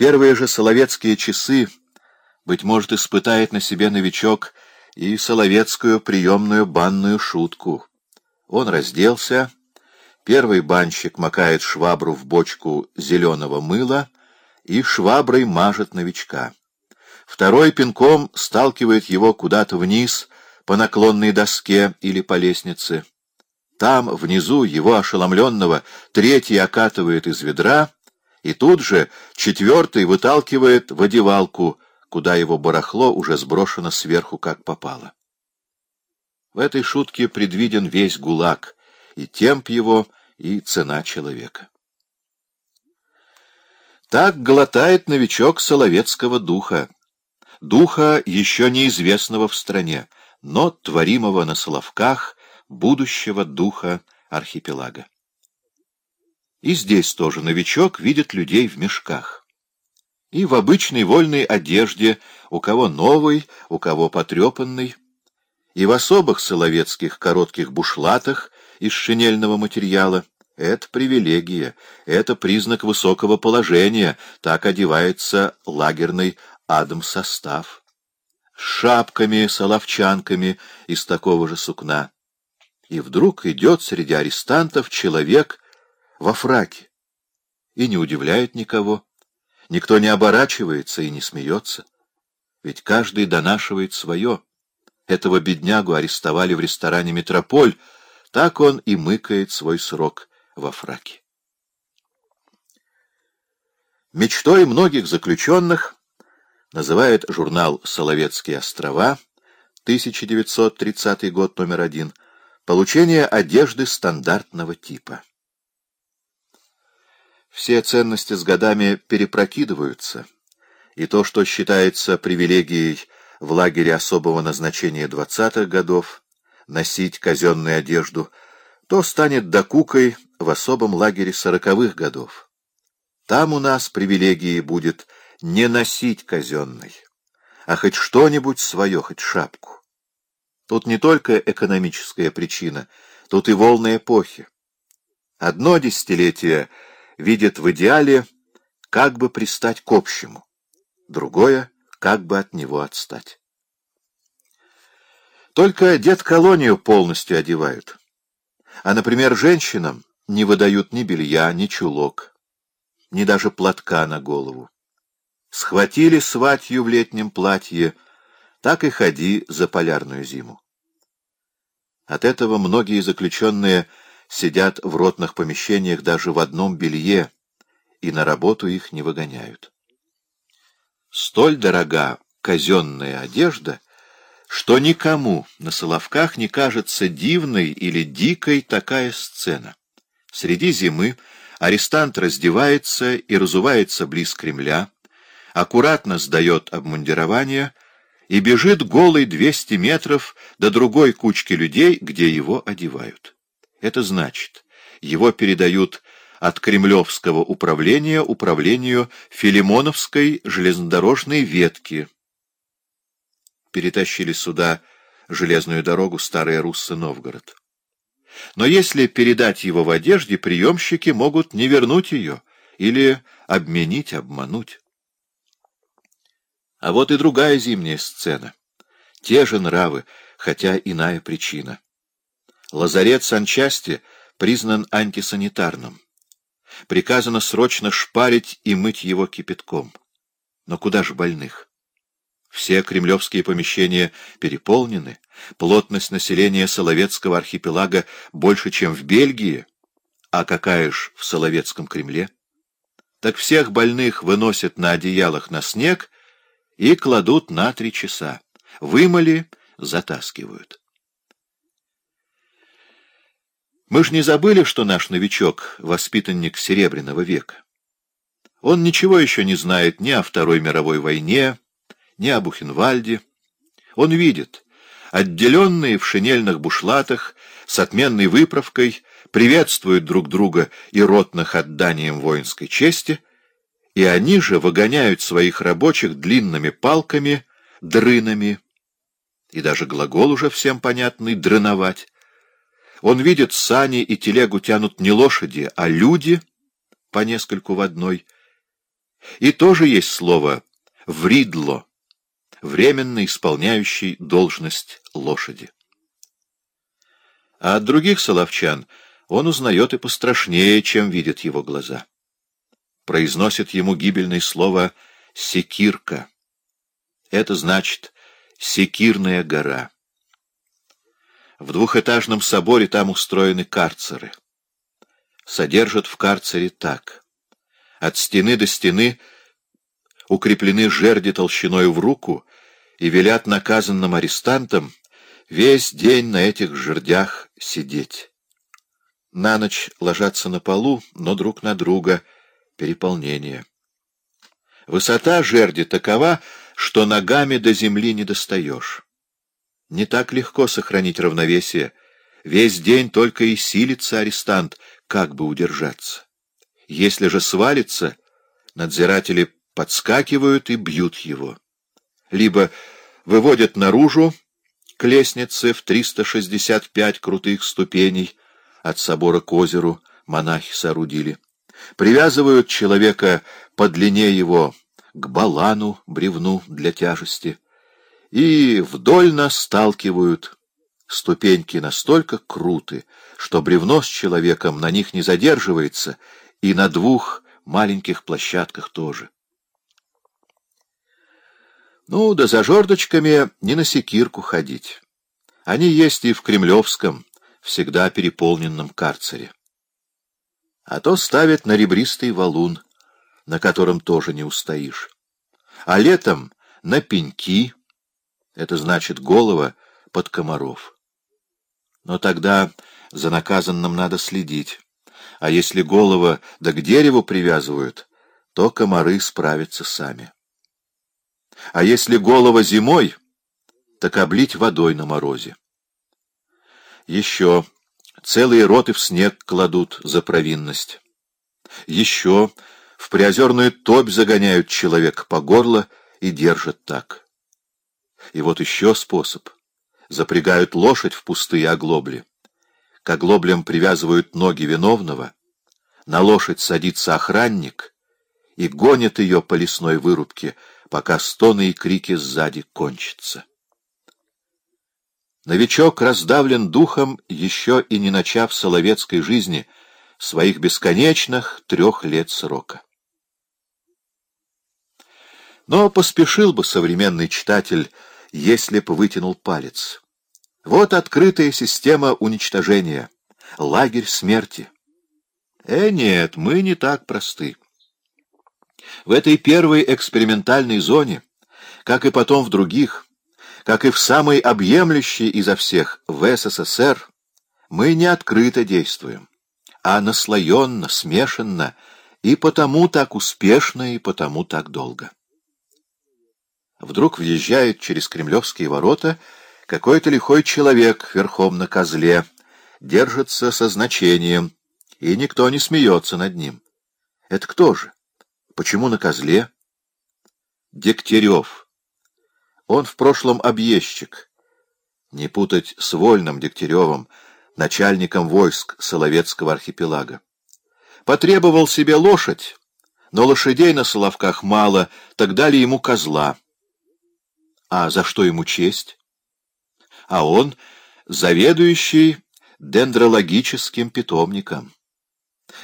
первые же соловецкие часы, быть может, испытает на себе новичок и соловецкую приемную банную шутку. Он разделся, первый банщик макает швабру в бочку зеленого мыла и шваброй мажет новичка. Второй пинком сталкивает его куда-то вниз по наклонной доске или по лестнице. Там, внизу, его ошеломленного, третий окатывает из ведра, и тут же четвертый выталкивает в одевалку, куда его барахло уже сброшено сверху, как попало. В этой шутке предвиден весь гулаг, и темп его, и цена человека. Так глотает новичок соловецкого духа, духа еще неизвестного в стране, но творимого на Соловках будущего духа архипелага. И здесь тоже новичок видит людей в мешках. И в обычной вольной одежде, у кого новый, у кого потрепанный, и в особых соловецких коротких бушлатах из шинельного материала. Это привилегия, это признак высокого положения, так одевается лагерный адом-состав. С шапками, соловчанками из такого же сукна и вдруг идет среди арестантов человек во фраке. И не удивляет никого. Никто не оборачивается и не смеется. Ведь каждый донашивает свое. Этого беднягу арестовали в ресторане «Метрополь», так он и мыкает свой срок во фраке. Мечтой многих заключенных называет журнал «Соловецкие острова», 1930 год, номер один, Получение одежды стандартного типа. Все ценности с годами перепрокидываются, и то, что считается привилегией в лагере особого назначения двадцатых годов, носить казенную одежду, то станет докукой в особом лагере сороковых годов. Там у нас привилегией будет не носить казенной, а хоть что-нибудь свое, хоть шапку. Тут не только экономическая причина, тут и волны эпохи. Одно десятилетие видит в идеале как бы пристать к общему, другое — как бы от него отстать. Только дед-колонию полностью одевают. А, например, женщинам не выдают ни белья, ни чулок, ни даже платка на голову. Схватили сватью в летнем платье — так и ходи за полярную зиму. От этого многие заключенные сидят в ротных помещениях даже в одном белье, и на работу их не выгоняют. Столь дорога казенная одежда, что никому на Соловках не кажется дивной или дикой такая сцена. Среди зимы арестант раздевается и разувается близ Кремля, аккуратно сдает обмундирование — и бежит голый 200 метров до другой кучки людей, где его одевают. Это значит, его передают от Кремлевского управления управлению Филимоновской железнодорожной ветки. Перетащили сюда железную дорогу Старая Русса-Новгород. Но если передать его в одежде, приемщики могут не вернуть ее или обменить, обмануть. А вот и другая зимняя сцена. Те же нравы, хотя иная причина. Лазарет санчасти признан антисанитарным. Приказано срочно шпарить и мыть его кипятком. Но куда же больных? Все кремлевские помещения переполнены, плотность населения Соловецкого архипелага больше, чем в Бельгии, а какая ж в Соловецком Кремле? Так всех больных выносят на одеялах на снег и кладут на три часа. Вымыли, затаскивают. Мы ж не забыли, что наш новичок — воспитанник Серебряного века. Он ничего еще не знает ни о Второй мировой войне, ни о Бухенвальде. Он видит, отделенные в шинельных бушлатах, с отменной выправкой, приветствуют друг друга и ротных отданием воинской чести — и они же выгоняют своих рабочих длинными палками, дрынами, и даже глагол уже всем понятный «дрыновать». Он видит, сани и телегу тянут не лошади, а люди, по нескольку в одной, И тоже есть слово «вридло», временно исполняющий должность лошади. А от других соловчан он узнает и пострашнее, чем видят его глаза. Произносит ему гибельное слово «секирка». Это значит «секирная гора». В двухэтажном соборе там устроены карцеры. Содержат в карцере так. От стены до стены укреплены жерди толщиной в руку и велят наказанным арестантам весь день на этих жердях сидеть. На ночь ложатся на полу, но друг на друга переполнение. Высота жерди такова, что ногами до земли не достаешь. Не так легко сохранить равновесие. Весь день только и силится арестант, как бы удержаться. Если же свалится, надзиратели подскакивают и бьют его. Либо выводят наружу к лестнице в 365 крутых ступеней от собора к озеру монахи соорудили. Привязывают человека по длине его к балану, бревну для тяжести, и вдольно сталкивают. Ступеньки настолько круты, что бревно с человеком на них не задерживается, и на двух маленьких площадках тоже. Ну, да за жердочками не на секирку ходить. Они есть и в Кремлевском, всегда переполненном карцере. А то ставят на ребристый валун, на котором тоже не устоишь. А летом на пеньки — это значит голова под комаров. Но тогда за наказанным надо следить. А если голова да к дереву привязывают, то комары справятся сами. А если голова зимой, так облить водой на морозе. Еще целые роты в снег кладут за провинность. Еще в приозерную топь загоняют человека по горло и держат так. И вот еще способ. Запрягают лошадь в пустые оглобли. К оглоблям привязывают ноги виновного. На лошадь садится охранник и гонит ее по лесной вырубке, пока стоны и крики сзади кончатся. Новичок раздавлен духом, еще и не начав соловецкой жизни, своих бесконечных трех лет срока. Но поспешил бы современный читатель если б вытянул палец. Вот открытая система уничтожения, лагерь смерти. Э, нет, мы не так просты. В этой первой экспериментальной зоне, как и потом в других, как и в самой объемлющей изо всех в СССР, мы не открыто действуем, а наслоенно, смешанно, и потому так успешно, и потому так долго. Вдруг въезжает через кремлевские ворота какой-то лихой человек верхом на козле, держится со значением, и никто не смеется над ним. Это кто же? Почему на козле? Дегтярев. Он в прошлом объездчик. Не путать с Вольным Дегтяревым, начальником войск Соловецкого архипелага. Потребовал себе лошадь, но лошадей на Соловках мало, так дали ему козла. А за что ему честь? А он заведующий дендрологическим питомником.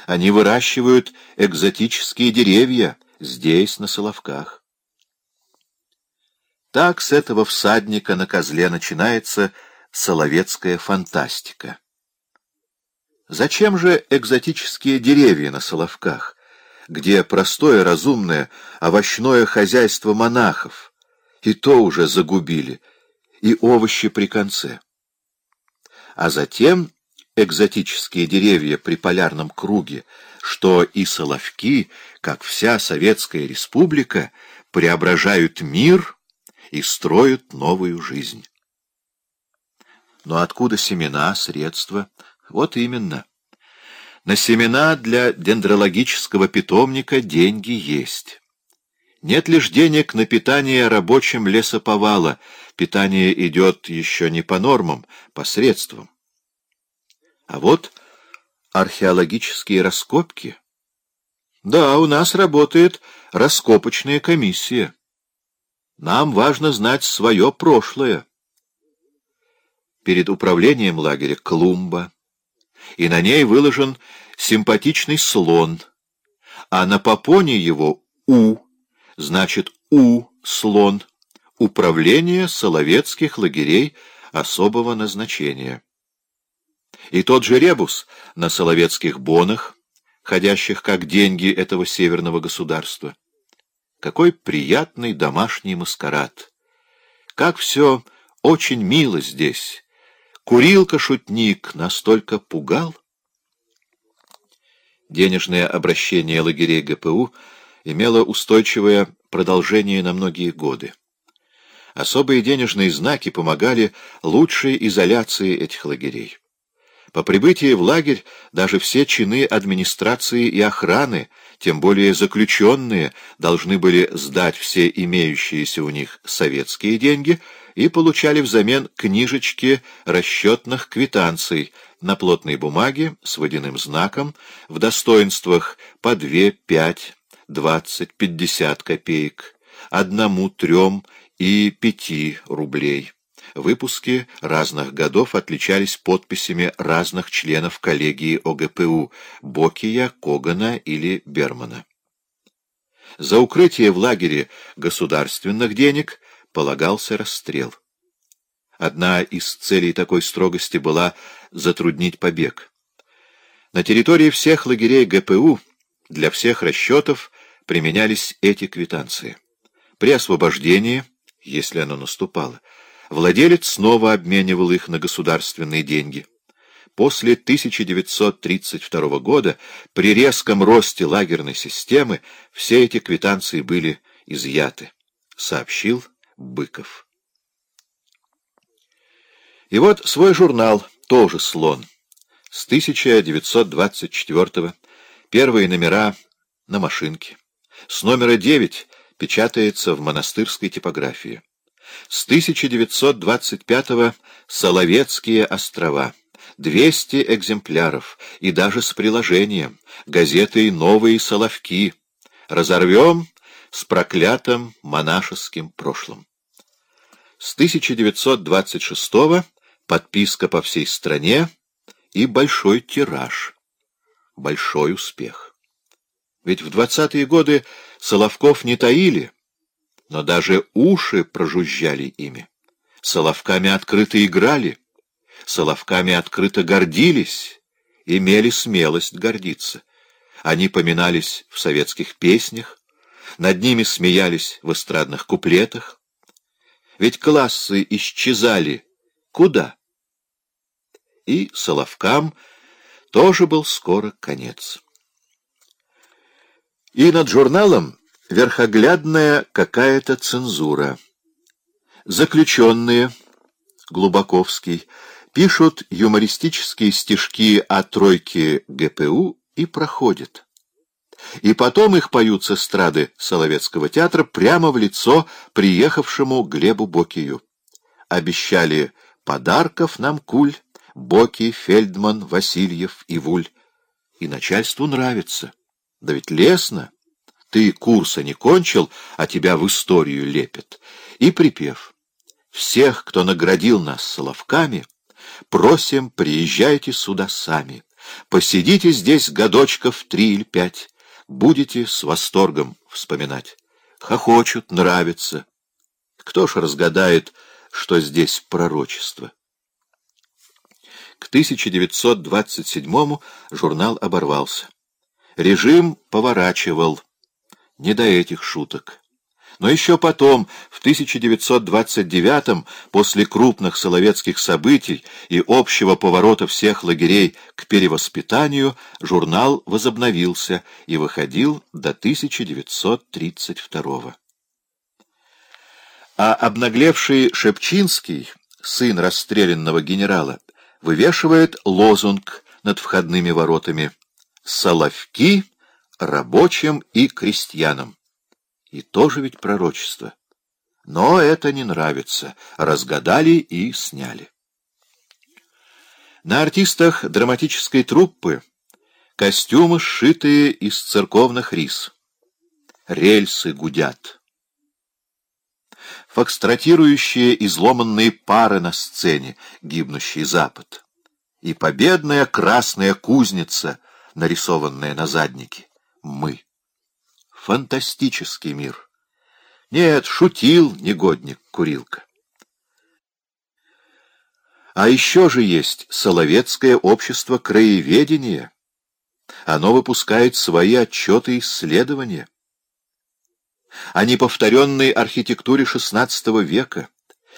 Они выращивают экзотические деревья здесь, на Соловках. Так с этого всадника на козле начинается соловецкая фантастика. Зачем же экзотические деревья на Соловках, где простое разумное овощное хозяйство монахов, и то уже загубили, и овощи при конце. А затем экзотические деревья при полярном круге, что и соловки, как вся Советская Республика, преображают мир и строят новую жизнь. Но откуда семена, средства? Вот именно. На семена для дендрологического питомника деньги есть. Нет лишь денег на питание рабочим лесоповала. Питание идет еще не по нормам, по средствам. А вот археологические раскопки. Да, у нас работает раскопочная комиссия. Нам важно знать свое прошлое. Перед управлением лагеря клумба, и на ней выложен симпатичный слон, а на попоне его «У», значит «У» — слон, управление соловецких лагерей особого назначения. И тот же ребус на соловецких бонах, ходящих как деньги этого северного государства. Какой приятный домашний маскарад! Как все очень мило здесь! Курилка-шутник настолько пугал. Денежное обращение лагерей ГПУ имело устойчивое продолжение на многие годы. Особые денежные знаки помогали лучшей изоляции этих лагерей. По прибытии в лагерь даже все чины администрации и охраны, тем более заключенные, должны были сдать все имеющиеся у них советские деньги и получали взамен книжечки расчетных квитанций на плотной бумаге с водяным знаком в достоинствах по 2, 5, 20, 50 копеек, одному, трем и пяти рублей. Выпуски разных годов отличались подписями разных членов коллегии ОГПУ — Бокия, Когана или Бермана. За укрытие в лагере государственных денег полагался расстрел. Одна из целей такой строгости была затруднить побег. На территории всех лагерей ГПУ для всех расчетов применялись эти квитанции. При освобождении, если оно наступало, Владелец снова обменивал их на государственные деньги. После 1932 года при резком росте лагерной системы все эти квитанции были изъяты, сообщил Быков. И вот свой журнал, тоже «Слон», с 1924 первые номера на машинке. С номера 9 печатается в монастырской типографии. С 1925-го Соловецкие острова. 200 экземпляров, и даже с приложением, газетой «Новые Соловки». Разорвем с проклятым монашеским прошлым. С 1926-го подписка по всей стране и большой тираж. Большой успех. Ведь в 20-е годы Соловков не таили, но даже уши прожужжали ими. Соловками открыто играли, соловками открыто гордились, имели смелость гордиться. Они поминались в советских песнях, над ними смеялись в эстрадных куплетах. Ведь классы исчезали. Куда? И соловкам тоже был скоро конец. И над журналом верхоглядная какая-то цензура. Заключенные, Глубоковский, пишут юмористические стишки о тройке ГПУ и проходят. И потом их поют с эстрады Соловецкого театра прямо в лицо приехавшему Глебу Бокию. Обещали подарков нам куль, Боки, Фельдман, Васильев и Вуль. И начальству нравится. Да ведь лестно. Ты курса не кончил, а тебя в историю лепят. И припев. Всех, кто наградил нас соловками, просим, приезжайте сюда сами. Посидите здесь годочков три или пять. Будете с восторгом вспоминать. Хохочут, нравится. Кто ж разгадает, что здесь пророчество? К 1927-му журнал оборвался. Режим поворачивал не до этих шуток. Но еще потом, в 1929-м, после крупных соловецких событий и общего поворота всех лагерей к перевоспитанию, журнал возобновился и выходил до 1932 -го. А обнаглевший Шепчинский, сын расстрелянного генерала, вывешивает лозунг над входными воротами «Соловки» рабочим и крестьянам. И тоже ведь пророчество. Но это не нравится. Разгадали и сняли. На артистах драматической труппы костюмы, сшитые из церковных рис. рельсы гудят. Фокстратирующие изломанные пары на сцене, гибнущий запад. И победная красная кузница, нарисованная на заднике. Мы. Фантастический мир. Нет, шутил негодник Курилка. А еще же есть Соловецкое общество краеведения. Оно выпускает свои отчеты и исследования. О неповторенной архитектуре XVI века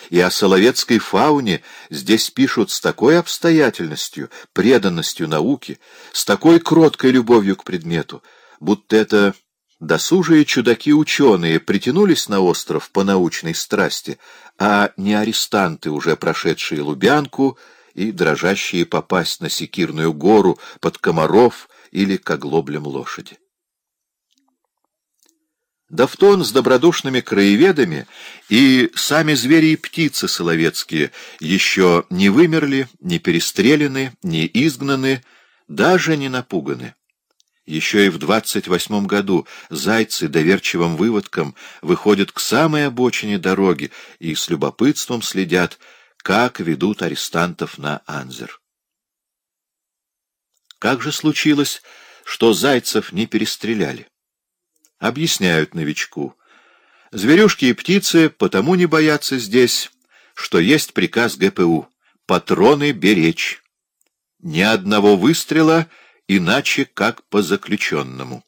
и о соловецкой фауне здесь пишут с такой обстоятельностью, преданностью науке, с такой кроткой любовью к предмету, будто это Досужие чудаки-ученые притянулись на остров по научной страсти, а не арестанты, уже прошедшие Лубянку и дрожащие попасть на Секирную гору под комаров или к оглоблям лошади. Давтон с добродушными краеведами и сами звери и птицы соловецкие еще не вымерли, не перестреляны, не изгнаны, даже не напуганы. Еще и в двадцать восьмом году зайцы доверчивым выводком выходят к самой обочине дороги и с любопытством следят, как ведут арестантов на Анзер. Как же случилось, что зайцев не перестреляли? Объясняют новичку. Зверюшки и птицы потому не боятся здесь, что есть приказ ГПУ — патроны беречь. Ни одного выстрела — иначе как по заключенному.